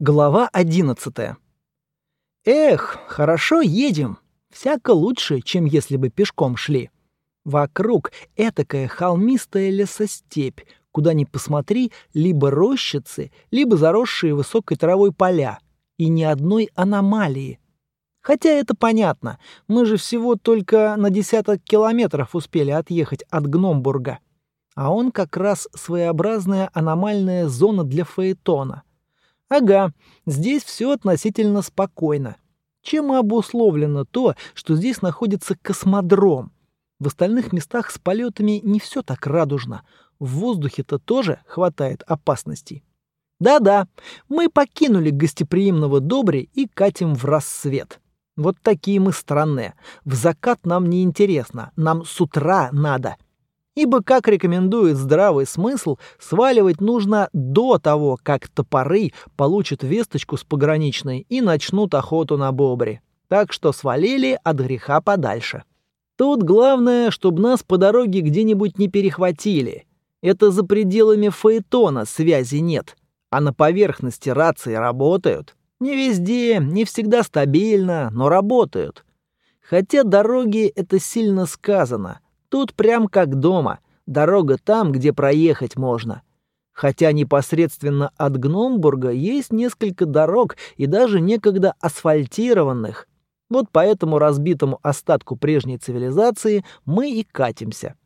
Глава одиннадцатая. Эх, хорошо едем. Всяко лучше, чем если бы пешком шли. Вокруг этакая холмистая лесостепь, куда ни посмотри, либо рощицы, либо заросшие высокой травой поля. И ни одной аномалии. Хотя это понятно, мы же всего только на десяток километров успели отъехать от Гномбурга. А он как раз своеобразная аномальная зона для Фаэтона. Ага, здесь все относительно спокойно. Чем обусловлено то, что здесь находится космодром. В остальных местах с полетами не все так радужно. В воздухе-то тоже хватает опасностей. Да-да, мы покинули гостеприимного Добри и катим в рассвет. Вот такие мы странные. В закат нам не интересно, нам с утра надо — ибо, как рекомендует здравый смысл, сваливать нужно до того, как топоры получат весточку с пограничной и начнут охоту на бобри. Так что свалили от греха подальше. Тут главное, чтобы нас по дороге где-нибудь не перехватили. Это за пределами фаэтона связи нет, а на поверхности рации работают. Не везде, не всегда стабильно, но работают. Хотя дороги — это сильно сказано — Тут прям как дома. Дорога там, где проехать можно. Хотя непосредственно от Гномбурга есть несколько дорог и даже некогда асфальтированных. Вот по этому разбитому остатку прежней цивилизации мы и катимся.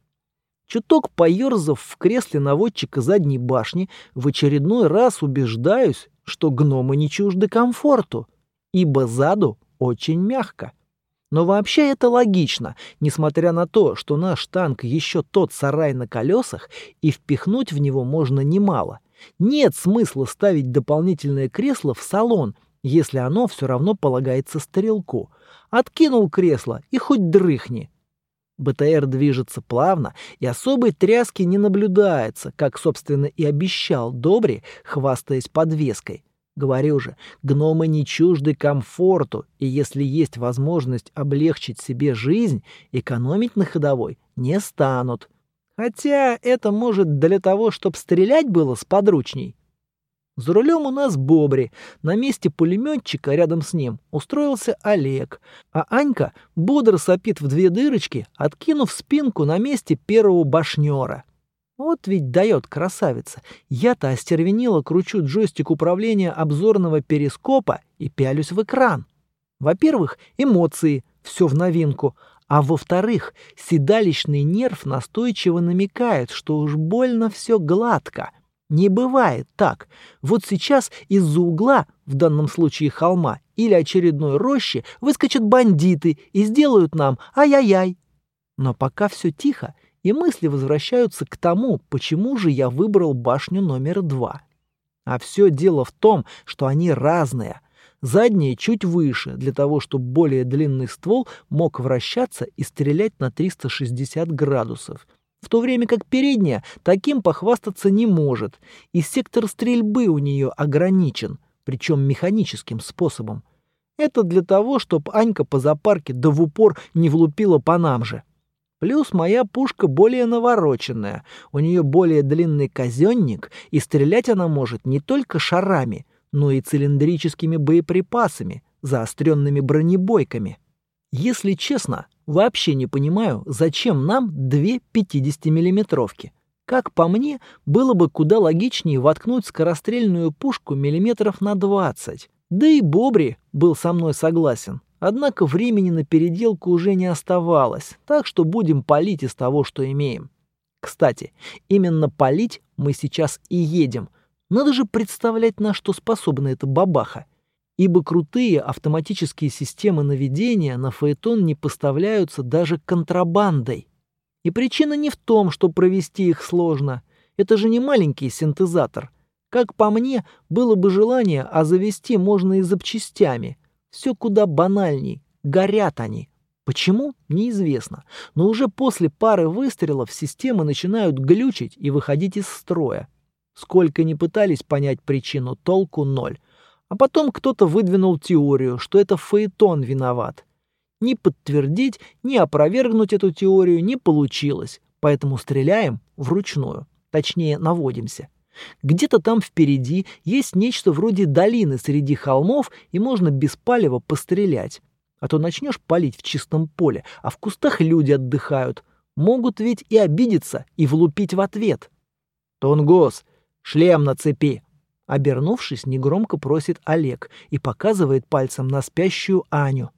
Чуток поёрзав в кресле наводчика задней башни, в очередной раз убеждаюсь, что гномы не чужды комфорту, ибо заду очень мягко. Но вообще это логично, несмотря на то, что наш танк еще тот сарай на колесах, и впихнуть в него можно немало. Нет смысла ставить дополнительное кресло в салон, если оно все равно полагается стрелку. Откинул кресло и хоть дрыхни. БТР движется плавно, и особой тряски не наблюдается, как, собственно, и обещал Добри, хвастаясь подвеской. Говорю же, гномы не чужды комфорту, и если есть возможность облегчить себе жизнь, экономить на ходовой не станут. Хотя это может для того, чтобы стрелять было сподручней. За рулем у нас Бобри, на месте пулеметчика рядом с ним устроился Олег, а Анька бодро сопит в две дырочки, откинув спинку на месте первого башнера. Вот ведь дает красавица. Я-то остервенело кручу джойстик управления обзорного перископа и пялюсь в экран. Во-первых, эмоции, все в новинку. А во-вторых, седалищный нерв настойчиво намекает, что уж больно все гладко. Не бывает так. Вот сейчас из-за угла, в данном случае холма, или очередной рощи, выскочат бандиты и сделают нам ай-яй-яй. Но пока все тихо, и мысли возвращаются к тому, почему же я выбрал башню номер два. А все дело в том, что они разные. Задняя чуть выше, для того, чтобы более длинный ствол мог вращаться и стрелять на 360 градусов. В то время как передняя таким похвастаться не может, и сектор стрельбы у нее ограничен, причем механическим способом. Это для того, чтобы Анька по запарке да в упор не влупила по нам же. Плюс моя пушка более навороченная, у нее более длинный казенник, и стрелять она может не только шарами, но и цилиндрическими боеприпасами, заостренными бронебойками. Если честно, вообще не понимаю, зачем нам две 50-миллиметровки. Как по мне, было бы куда логичнее воткнуть скорострельную пушку миллиметров на 20. Да и Бобри был со мной согласен. Однако времени на переделку уже не оставалось, так что будем палить из того, что имеем. Кстати, именно палить мы сейчас и едем. Надо же представлять, на что способна эта бабаха. Ибо крутые автоматические системы наведения на фаэтон не поставляются даже контрабандой. И причина не в том, что провести их сложно. Это же не маленький синтезатор. Как по мне, было бы желание, а завести можно и запчастями – все куда банальней. Горят они. Почему? Неизвестно. Но уже после пары выстрелов системы начинают глючить и выходить из строя. Сколько ни пытались понять причину, толку ноль. А потом кто-то выдвинул теорию, что это Фаэтон виноват. Ни подтвердить, ни опровергнуть эту теорию не получилось, поэтому стреляем вручную. Точнее, наводимся. Где-то там впереди есть нечто вроде долины среди холмов, и можно без палева пострелять. А то начнешь палить в чистом поле, а в кустах люди отдыхают. Могут ведь и обидеться, и влупить в ответ. «Тунгус, шлем на цепи!» Обернувшись, негромко просит Олег и показывает пальцем на спящую Аню.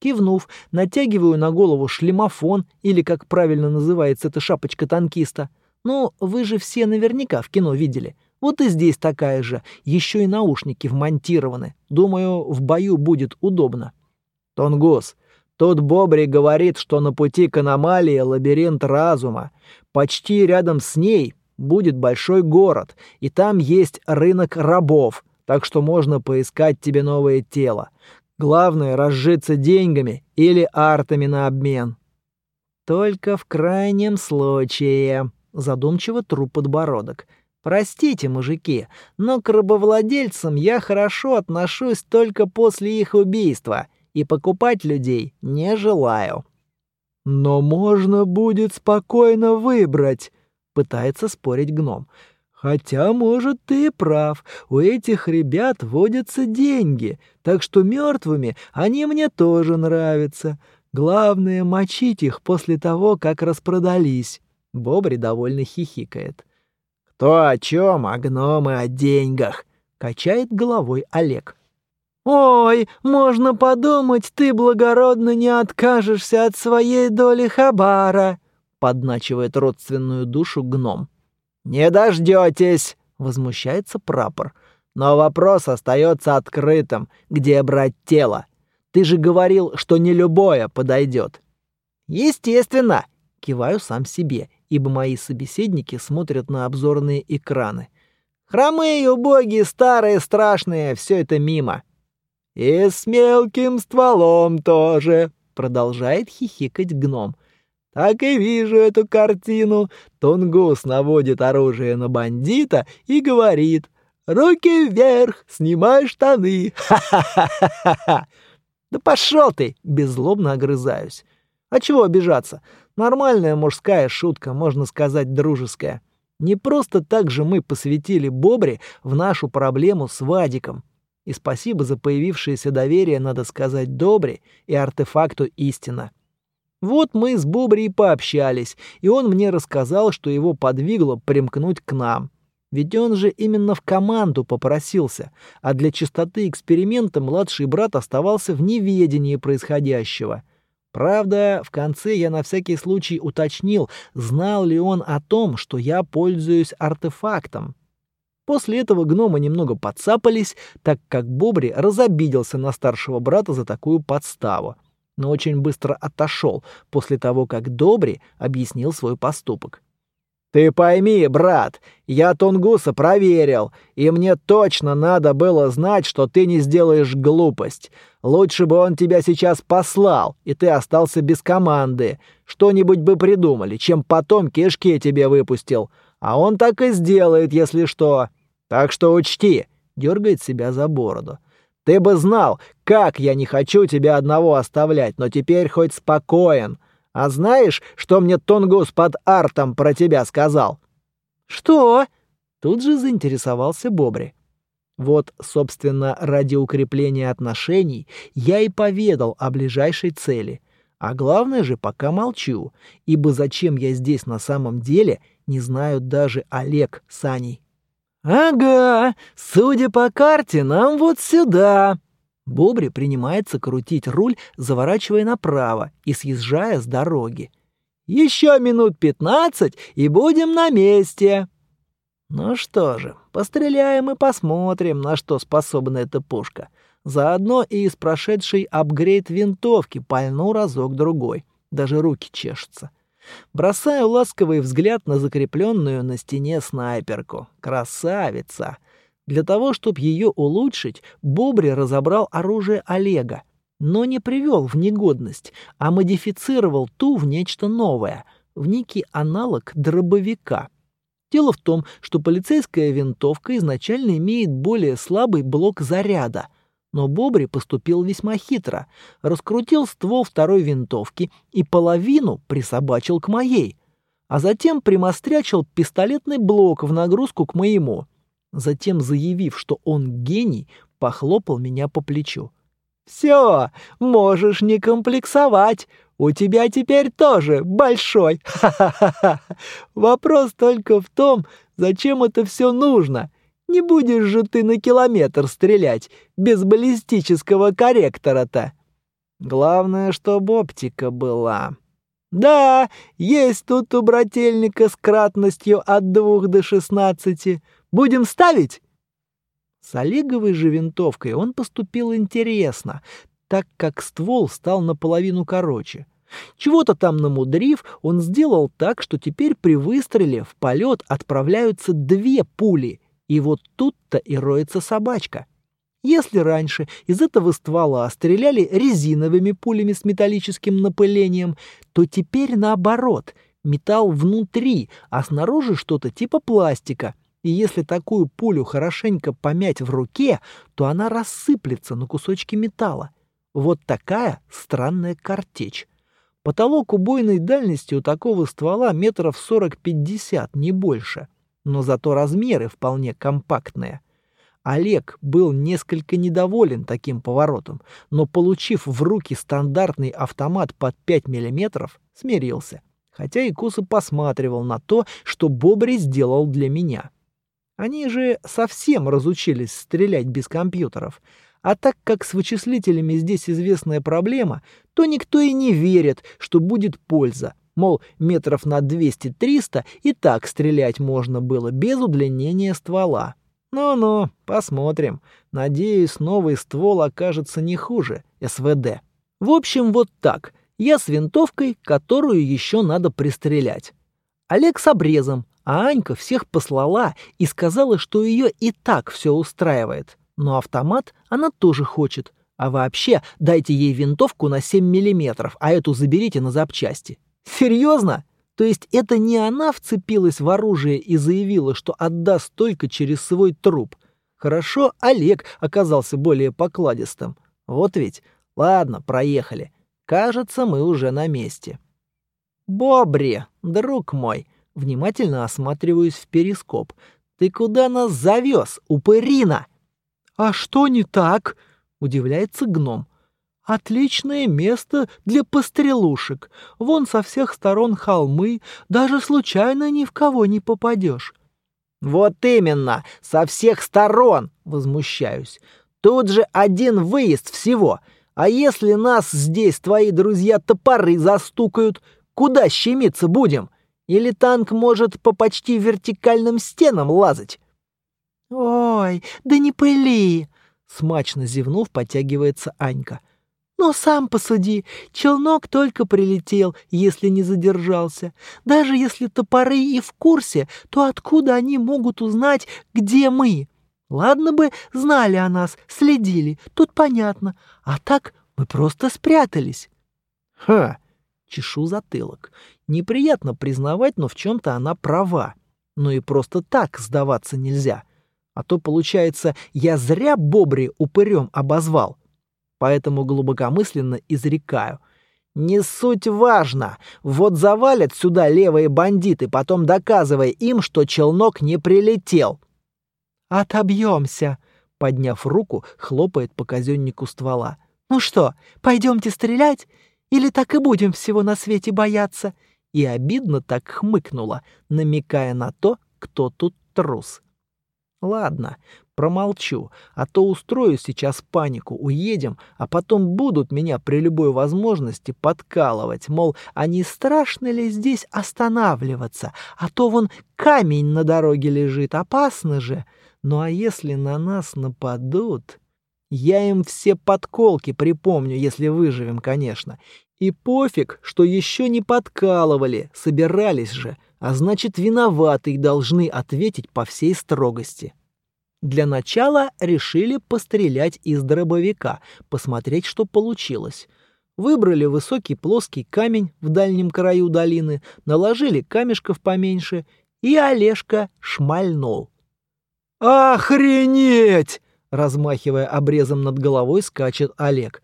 Кивнув, натягиваю на голову шлемофон, или, как правильно называется эта шапочка танкиста. Ну, вы же все наверняка в кино видели. Вот и здесь такая же, еще и наушники вмонтированы. Думаю, в бою будет удобно. Тонгус, тот Бобри говорит, что на пути к аномалии лабиринт разума. Почти рядом с ней будет большой город, и там есть рынок рабов, так что можно поискать тебе новое тело. Главное — разжиться деньгами или артами на обмен. Только в крайнем случае, задумчиво труп подбородок. Простите, мужики, но к рабовладельцам я хорошо отношусь только после их убийства, и покупать людей не желаю. Но можно будет спокойно выбрать, пытается спорить гном. Хотя, может, ты и прав, у этих ребят водятся деньги, так что мертвыми они мне тоже нравятся. Главное — мочить их после того, как распродались. Бобри довольно хихикает. «Кто о чем, а гномы о деньгах?» — качает головой Олег. «Ой, можно подумать, ты благородно не откажешься от своей доли хабара», — подначивает родственную душу гном. «Не дождетесь!» — возмущается прапор. «Но вопрос остается открытым. Где брать тело? Ты же говорил, что не любое подойдет». «Естественно!» — киваю сам себе, ибо мои собеседники смотрят на обзорные экраны. «Хромые, убогие, старые, страшные — все это мимо». «И с мелким стволом тоже», — продолжает хихикать гном. Так и вижу эту картину. Тунгус наводит оружие на бандита и говорит «Руки вверх, снимай штаны! Ха-ха-ха-ха-ха!» «Да пошел ты!» — беззлобно огрызаюсь. «А чего обижаться? Нормальная мужская шутка, можно сказать, дружеская. Не просто так же мы посвятили Бобре в нашу проблему с Вадиком. И спасибо за появившееся доверие, надо сказать, Добре и артефакту истина. Вот мы с Бобри и пообщались, и он мне рассказал, что его подвигло примкнуть к нам. Ведь он же именно в команду попросился, а для чистоты эксперимента младший брат оставался в неведении происходящего. Правда, в конце я на всякий случай уточнил, знал ли он о том, что я пользуюсь артефактом. После этого гномы немного подцапались, так как Бобри разобиделся на старшего брата за такую подставу но очень быстро отошел после того, как Добри объяснил свой поступок. «Ты пойми, брат, я Тунгуса проверил, и мне точно надо было знать, что ты не сделаешь глупость. Лучше бы он тебя сейчас послал, и ты остался без команды. Что-нибудь бы придумали, чем потом кишки тебе выпустил. А он так и сделает, если что. Так что учти», — дергает себя за бороду. Ты бы знал, как я не хочу тебя одного оставлять, но теперь хоть спокоен. А знаешь, что мне Тунгус под артом про тебя сказал?» «Что?» Тут же заинтересовался Бобри. Вот, собственно, ради укрепления отношений я и поведал о ближайшей цели. А главное же, пока молчу, ибо зачем я здесь на самом деле, не знают даже Олег с Аней. «Ага, судя по карте, нам вот сюда». Бобри принимается крутить руль, заворачивая направо и съезжая с дороги. «Еще минут пятнадцать, и будем на месте». Ну что же, постреляем и посмотрим, на что способна эта пушка. Заодно и из прошедшей апгрейд винтовки пальну разок-другой. Даже руки чешутся. Бросаю ласковый взгляд на закрепленную на стене снайперку. Красавица! Для того, чтобы ее улучшить, Бобри разобрал оружие Олега, но не привел в негодность, а модифицировал ту в нечто новое, в некий аналог дробовика. Дело в том, что полицейская винтовка изначально имеет более слабый блок заряда — но Бобри поступил весьма хитро. Раскрутил ствол второй винтовки и половину присобачил к моей. а затем примострячил пистолетный блок в нагрузку к моему. Затем, заявив, что он гений, похлопал меня по плечу. «Все, можешь не комплексовать. У тебя теперь тоже большой. Ха-ха-ха. Вопрос только в том, зачем это все нужно. Не будешь же ты на километр стрелять без баллистического корректора-то. Главное, чтобы оптика была. Да, есть тут у брательника с кратностью от двух до шестнадцати. Будем ставить? С Олеговой же винтовкой он поступил интересно, так как ствол стал наполовину короче. Чего-то там намудрив, он сделал так, что теперь при выстреле в полет отправляются две пули, и вот тут-то и роется собачка. Если раньше из этого ствола стреляли резиновыми пулями с металлическим напылением, то теперь наоборот, металл внутри, а снаружи что-то типа пластика. И если такую пулю хорошенько помять в руке, то она рассыплется на кусочки металла. Вот такая странная картечь. Потолок убойной дальности у такого ствола метров 40-50, не больше. Но зато размеры вполне компактные. Олег был несколько недоволен таким поворотом, но, получив в руки стандартный автомат под 5 мм, смирился, хотя и косо посматривал на то, что Бобри сделал для меня. Они же совсем разучились стрелять без компьютеров, а так как с вычислителями здесь известная проблема, то никто и не верит, что будет польза. Мол, метров на 200-300 и так стрелять можно было без удлинения ствола. Ну-ну, посмотрим. Надеюсь, новый ствол окажется не хуже СВД. В общем, вот так. Я с винтовкой, которую еще надо пристрелять. Олег с обрезом, а Анька всех послала и сказала, что ее и так все устраивает. Но автомат она тоже хочет. А вообще, дайте ей винтовку на 7 миллиметров, а эту заберите на запчасти. Серьезно? То есть это не она вцепилась в оружие и заявила, что отдаст только через свой труп. Хорошо, Олег оказался более покладистым. Вот ведь. Ладно, проехали. Кажется, мы уже на месте. Бобри, друг мой, внимательно осматриваюсь в перископ. Ты куда нас завез, упырина? А что не так? Удивляется гном. Отличное место для пострелушек. Вон со всех сторон холмы, даже случайно ни в кого не попадешь. Вот именно, со всех сторон, возмущаюсь. Тут же один выезд всего. А если нас здесь твои друзья топоры застукают, куда щемиться будем? Или танк может по почти вертикальным стенам лазать? Ой, да не пыли, смачно зевнув, подтягивается Анька. Но сам посуди, челнок только прилетел, если не задержался. Даже если топоры и в курсе, то откуда они могут узнать, где мы? Ладно бы знали о нас, следили, тут понятно. А так мы просто спрятались. Ха, чешу затылок. Неприятно признавать, но в чем-то она права. Но и просто так сдаваться нельзя. А то, получается, я зря Бобри упырем обозвал поэтому глубокомысленно изрекаю. Не суть важно. Вот завалят сюда левые бандиты, потом доказывая им, что челнок не прилетел. Отобьемся, подняв руку, хлопает по казеннику ствола. Ну что, пойдемте стрелять? Или так и будем всего на свете бояться? И обидно так хмыкнула, намекая на то, кто тут трус. Ладно, Промолчу, а то устрою сейчас панику, уедем, а потом будут меня при любой возможности подкалывать, мол, а не страшно ли здесь останавливаться, а то вон камень на дороге лежит, опасно же. Ну а если на нас нападут... Я им все подколки припомню, если выживем, конечно. И пофиг, что еще не подкалывали, собирались же, а значит, виноватые должны ответить по всей строгости. Для начала решили пострелять из дробовика, посмотреть, что получилось. Выбрали высокий плоский камень в дальнем краю долины, наложили камешков поменьше, и Олежка шмальнул. «Охренеть!» — размахивая обрезом над головой, скачет Олег.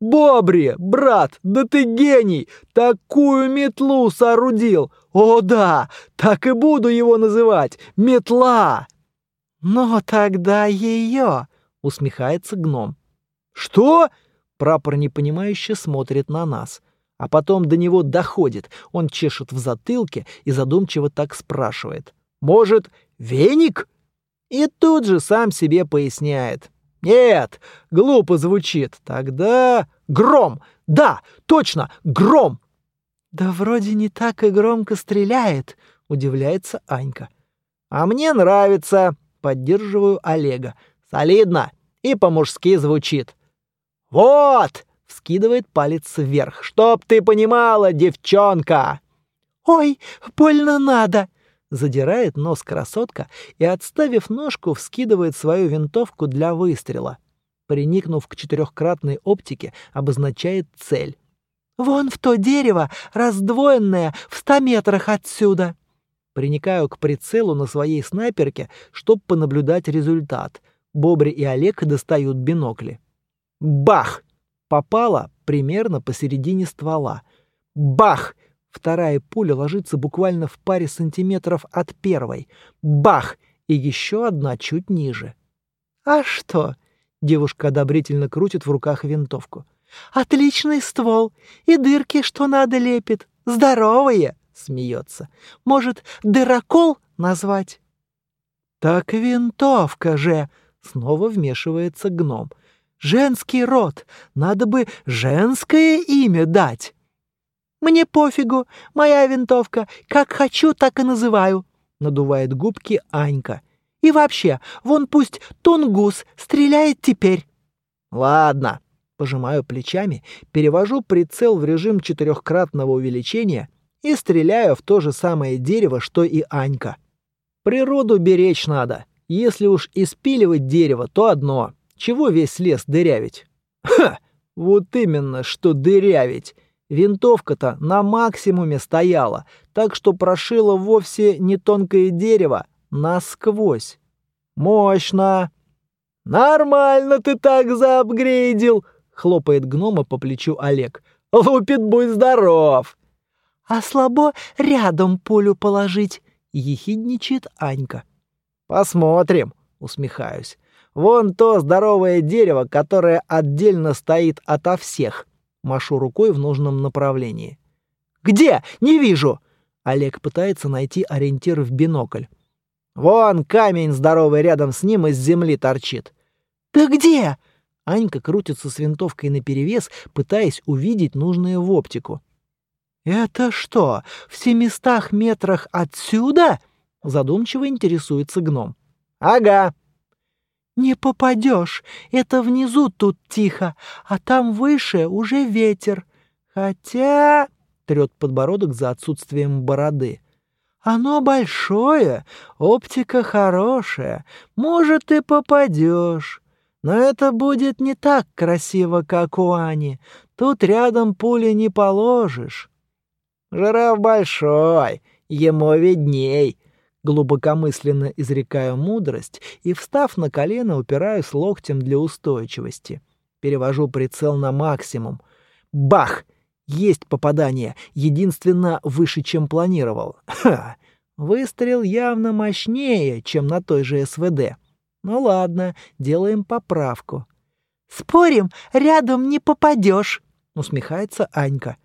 «Бобри, брат, да ты гений! Такую метлу соорудил! О да, так и буду его называть! Метла!» «Но тогда ее!» — усмехается гном. «Что?» — прапор непонимающе смотрит на нас. А потом до него доходит. Он чешет в затылке и задумчиво так спрашивает. «Может, веник?» И тут же сам себе поясняет. Нет, глупо звучит. Тогда гром. Да, точно, гром. Да вроде не так и громко стреляет, удивляется Анька. А мне нравится, поддерживаю Олега. Солидно и по-мужски звучит. Вот, вскидывает палец вверх. Чтоб ты понимала, девчонка. Ой, больно надо, Задирает нос красотка и, отставив ножку, вскидывает свою винтовку для выстрела. Приникнув к четырехкратной оптике, обозначает цель. «Вон в то дерево, раздвоенное, в ста метрах отсюда!» Приникаю к прицелу на своей снайперке, чтобы понаблюдать результат. Бобри и Олег достают бинокли. Бах! Попала примерно посередине ствола. Бах! Вторая пуля ложится буквально в паре сантиметров от первой. Бах! И еще одна чуть ниже. «А что?» — девушка одобрительно крутит в руках винтовку. «Отличный ствол! И дырки, что надо, лепит! Здоровые!» — смеется. «Может, дырокол назвать?» «Так винтовка же!» — снова вмешивается гном. «Женский род! Надо бы женское имя дать!» «Мне пофигу, моя винтовка, как хочу, так и называю», — надувает губки Анька. «И вообще, вон пусть Тунгус стреляет теперь». «Ладно», — пожимаю плечами, перевожу прицел в режим четырехкратного увеличения и стреляю в то же самое дерево, что и Анька. Природу беречь надо. Если уж испиливать дерево, то одно. Чего весь лес дырявить? Ха! Вот именно, что дырявить. Винтовка-то на максимуме стояла, так что прошила вовсе не тонкое дерево, насквозь. Мощно. Нормально ты так заапгрейдил, хлопает гнома по плечу Олег. Лупит, будь здоров. А слабо рядом пулю положить, ехидничает Анька. Посмотрим, усмехаюсь. Вон то здоровое дерево, которое отдельно стоит ото всех. Машу рукой в нужном направлении. «Где? Не вижу!» Олег пытается найти ориентир в бинокль. «Вон камень здоровый рядом с ним из земли торчит». «Да где?» Анька крутится с винтовкой наперевес, пытаясь увидеть нужное в оптику. «Это что, в семистах метрах отсюда?» Задумчиво интересуется гном. «Ага», «Не попадешь. Это внизу тут тихо, а там выше уже ветер. Хотя...» — трет подбородок за отсутствием бороды. «Оно большое, оптика хорошая. Может, и попадешь. Но это будет не так красиво, как у Ани. Тут рядом пули не положишь». «Жираф большой, ему видней», Глубокомысленно изрекаю мудрость и, встав на колено, упираюсь локтем для устойчивости. Перевожу прицел на максимум. Бах! Есть попадание, единственно выше, чем планировал. Ха! Выстрел явно мощнее, чем на той же СВД. Ну ладно, делаем поправку. «Спорим, рядом не попадешь», — усмехается Анька.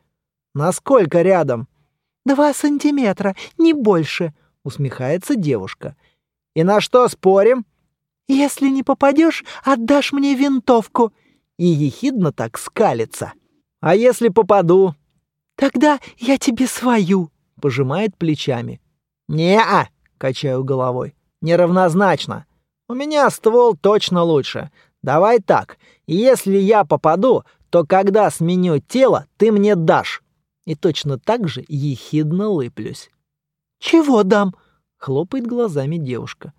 «Насколько рядом?» «Два сантиметра, не больше», усмехается девушка. И на что спорим? Если не попадешь, отдашь мне винтовку. И ехидно так скалится. А если попаду? Тогда я тебе свою, пожимает плечами. Не-а, качаю головой. Неравнозначно. У меня ствол точно лучше. Давай так. Если я попаду, то когда сменю тело, ты мне дашь. И точно так же ехидно лыплюсь. «Чего дам?» — хлопает глазами девушка.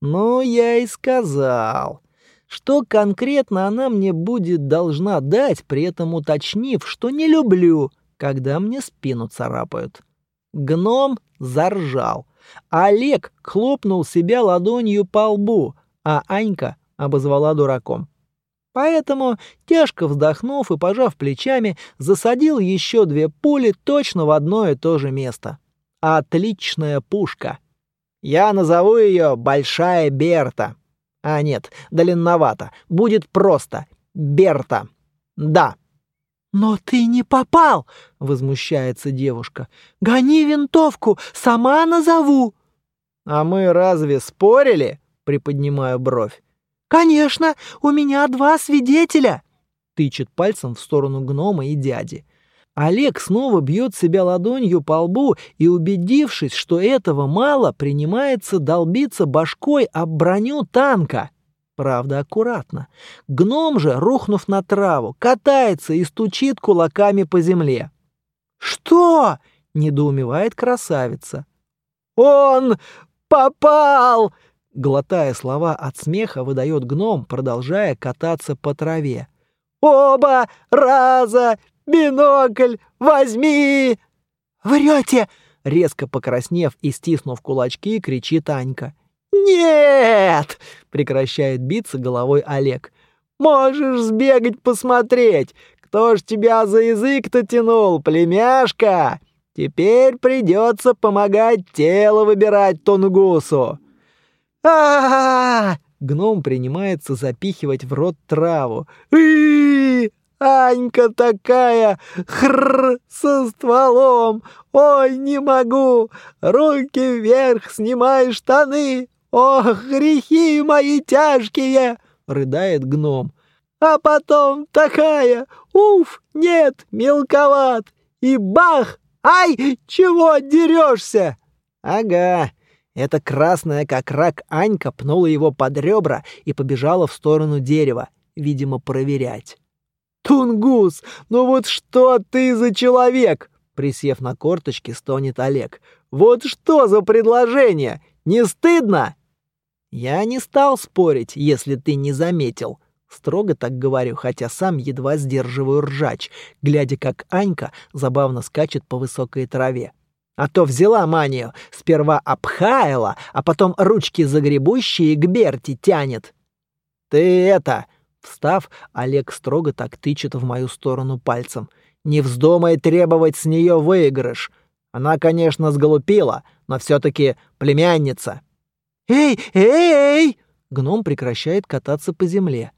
«Ну, я и сказал. Что конкретно она мне будет должна дать, при этом уточнив, что не люблю, когда мне спину царапают». Гном заржал. Олег хлопнул себя ладонью по лбу, а Анька обозвала дураком. Поэтому, тяжко вздохнув и пожав плечами, засадил еще две пули точно в одно и то же место. Отличная пушка. Я назову ее «Большая Берта». А нет, длинновато. Будет просто «Берта». Да. «Но ты не попал!» — возмущается девушка. «Гони винтовку, сама назову!» «А мы разве спорили?» — приподнимаю бровь. «Конечно, у меня два свидетеля!» Тычет пальцем в сторону гнома и дяди. Олег снова бьет себя ладонью по лбу и, убедившись, что этого мало, принимается долбиться башкой об броню танка. Правда, аккуратно. Гном же, рухнув на траву, катается и стучит кулаками по земле. «Что?» — недоумевает красавица. «Он попал!» Глотая слова от смеха, выдает гном, продолжая кататься по траве. «Оба раза! Бинокль возьми!» «Врете!» — резко покраснев и стиснув кулачки, кричит Анька. «Нет!» — прекращает биться головой Олег. «Можешь сбегать посмотреть, кто ж тебя за язык-то тянул, племяшка? Теперь придется помогать тело выбирать Тунгусу а, Гном принимается запихивать в рот траву. и Анька такая, хр, со стволом. Ой, не могу. Руки вверх, снимай штаны. Ох, грехи мои тяжкие, рыдает гном. А потом такая, уф, нет, мелковат. И бах, ай, чего дерешься? Ага, эта красная, как рак, Анька пнула его под ребра и побежала в сторону дерева, видимо, проверять. «Тунгус, ну вот что ты за человек?» Присев на корточки, стонет Олег. «Вот что за предложение? Не стыдно?» «Я не стал спорить, если ты не заметил», Строго так говорю, хотя сам едва сдерживаю ржач, глядя, как Анька забавно скачет по высокой траве. А то взяла манию, сперва обхаяла, а потом ручки загребущие к Берти тянет. Ты это... Встав, Олег строго так тычет в мою сторону пальцем. Не вздумай требовать с нее выигрыш. Она, конечно, сголупила, но все-таки племянница. «Эй, эй!» Гном прекращает кататься по земле.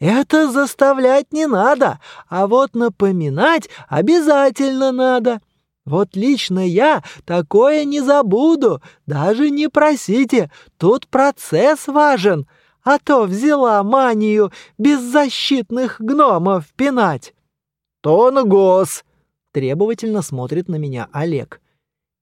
«Это заставлять не надо, а вот напоминать обязательно надо. Вот лично я такое не забуду, даже не просите, тут процесс важен, а то взяла манию беззащитных гномов пинать. Тонгос! Требовательно смотрит на меня Олег.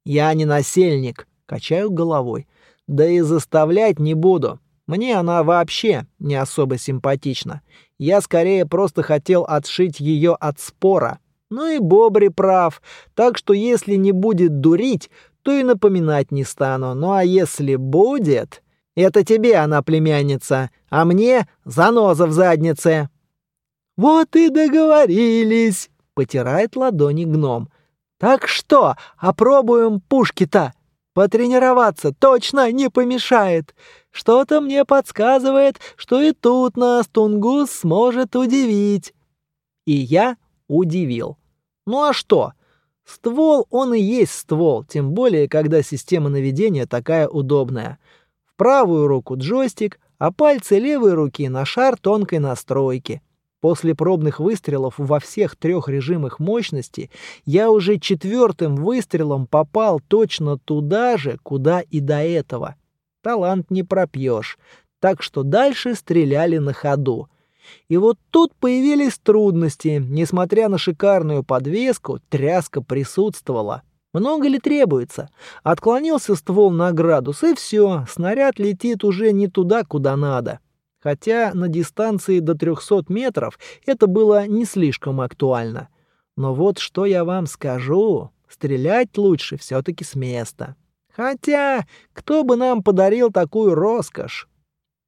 Я не насельник, качаю головой. Да и заставлять не буду. Мне она вообще не особо симпатична. Я скорее просто хотел отшить ее от спора. Ну и Бобри прав, так что если не будет дурить, то и напоминать не стану. Ну а если будет... Это тебе она племянница, а мне заноза в заднице. Вот и договорились, потирает ладони гном. Так что, опробуем пушки-то? Потренироваться точно не помешает. Что-то мне подсказывает, что и тут нас Тунгус сможет удивить. И я удивил. Ну а что? Ствол, он и есть ствол, тем более, когда система наведения такая удобная. Правую руку джойстик, а пальцы левой руки на шар тонкой настройки. После пробных выстрелов во всех трех режимах мощности я уже четвертым выстрелом попал точно туда же, куда и до этого. Талант не пропьешь. Так что дальше стреляли на ходу. И вот тут появились трудности. Несмотря на шикарную подвеску, тряска присутствовала. Много ли требуется? Отклонился ствол на градус, и все, снаряд летит уже не туда, куда надо. Хотя на дистанции до 300 метров это было не слишком актуально. Но вот что я вам скажу, стрелять лучше все-таки с места. Хотя, кто бы нам подарил такую роскошь?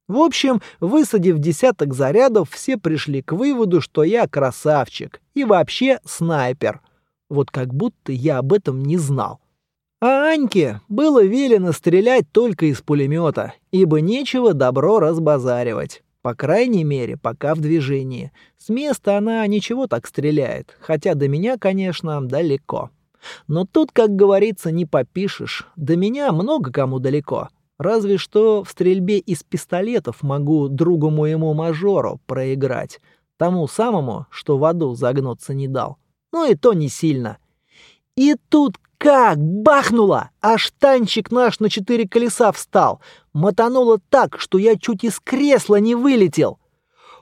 В общем, высадив десяток зарядов, все пришли к выводу, что я красавчик и вообще снайпер. Вот как будто я об этом не знал. А Аньке было велено стрелять только из пулемета, ибо нечего добро разбазаривать. По крайней мере, пока в движении. С места она ничего так стреляет, хотя до меня, конечно, далеко. Но тут, как говорится, не попишешь. До меня много кому далеко. Разве что в стрельбе из пистолетов могу другу моему мажору проиграть. Тому самому, что в аду загнуться не дал. Ну и то не сильно. И тут как бахнуло! Аж танчик наш на четыре колеса встал. Мотануло так, что я чуть из кресла не вылетел.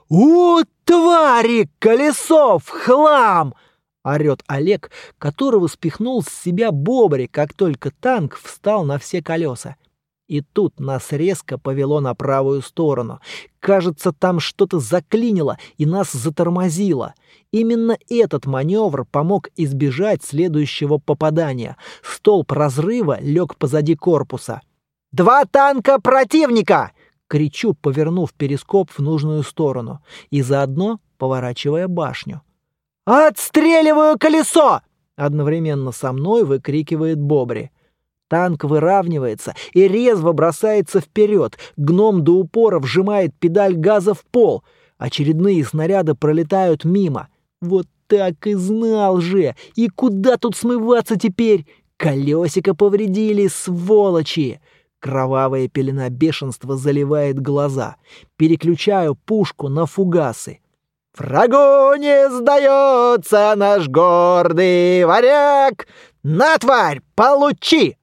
«У, твари, колесо в хлам!» орёт Олег, которого спихнул с себя Бобри, как только танк встал на все колеса. И тут нас резко повело на правую сторону. Кажется, там что-то заклинило и нас затормозило. Именно этот маневр помог избежать следующего попадания. Столб разрыва лег позади корпуса. «Два танка противника!» — кричу, повернув перископ в нужную сторону и заодно поворачивая башню. «Отстреливаю колесо!» — одновременно со мной выкрикивает Бобри. Танк выравнивается и резво бросается вперед. Гном до упора вжимает педаль газа в пол. Очередные снаряды пролетают мимо. Вот так и знал же! И куда тут смываться теперь? Колесико повредили, сволочи! Кровавая пелена бешенства заливает глаза. Переключаю пушку на фугасы. «Врагу не сдается наш гордый варяг! На, тварь, получи!»